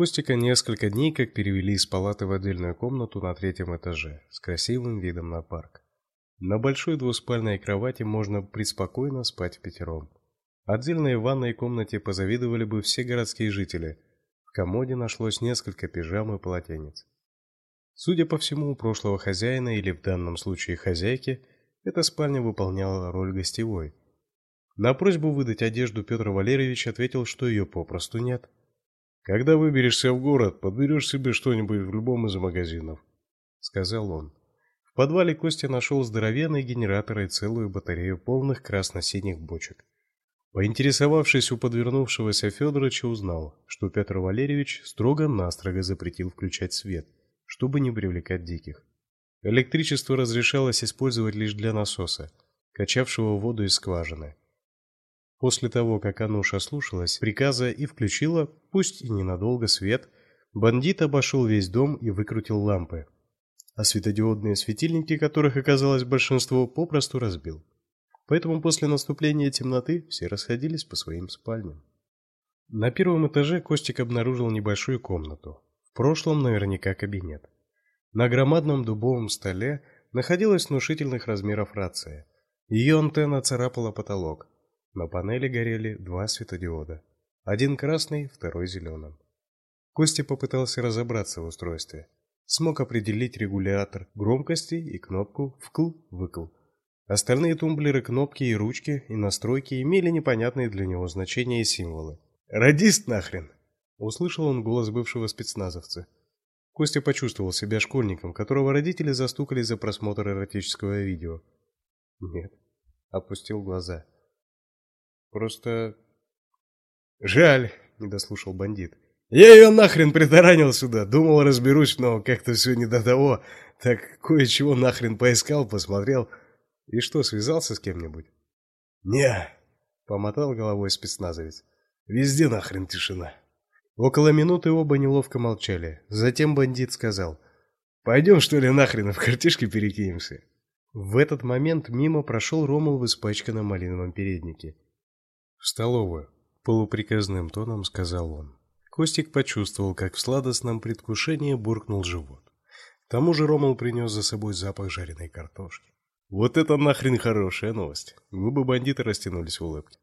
Костика несколько дней как перевели из палаты в отдельную комнату на третьем этаже с красивым видом на парк. На большой двуспальной кровати можно преспокойно спать впятером. Отдельной ванной комнате позавидовали бы все городские жители. В комоде нашлось несколько пижам и полотенец. Судя по всему, у прошлого хозяина или в данном случае хозяйки, эта спальня выполняла роль гостевой. На просьбу выдать одежду Петр Валерьевич ответил, что ее попросту нет. Когда выберешься в город, подберешь себе что-нибудь в любом из магазинов, сказал он. В подвале Костя нашел здоровенный генератор и целую батарею полных красно-синих бочек. Поинтересовавшись у подвернувшегося Федоровича, узнал, что Петр Валерьевич строго-настрого запретил включать свет, чтобы не привлекать диких. Электричество разрешалось использовать лишь для насоса, качавшего воду из скважины. После того, как Ануша слушалась приказа и включила, пусть и ненадолго, свет, бандит обошел весь дом и выкрутил лампы. А светодиодные светильники, которых оказалось большинство, попросту разбил. Поэтому после наступления темноты все расходились по своим спальням. На первом этаже Костик обнаружил небольшую комнату. В прошлом наверняка кабинет. На громадном дубовом столе находилась внушительных размеров рация. Ее антенна царапала потолок. На панели горели два светодиода. Один красный, второй зеленым. Костя попытался разобраться в устройстве. Смог определить регулятор громкости и кнопку вкл-выкл. Остальные тумблеры, кнопки и ручки и настройки имели непонятные для него значения и символы. «Радист нахрен!» Услышал он голос бывшего спецназовца. Костя почувствовал себя школьником, которого родители застукали за просмотр эротического видео. Нет, опустил глаза. Просто жаль, не дослушал бандит. Я ее нахрен притаранил сюда, думал, разберусь, но как-то все не до того. Так кое-чего нахрен поискал, посмотрел. И что, связался с кем-нибудь? Не, помотал головой спецназовец. Везде нахрен тишина. Около минуты оба неловко молчали. Затем бандит сказал: «Пойдем, что ли, нахрен в картишки перекинемся?" В этот момент мимо прошел Ромул в испачканном малиновом переднике. В столовую, полуприказным тоном сказал он. Костик почувствовал, как в сладостном предвкушении буркнул живот. К тому же Ромул принес за собой запах жареной картошки. Вот это нахрен хорошая новость. Губы бандита растянулись в улыбке.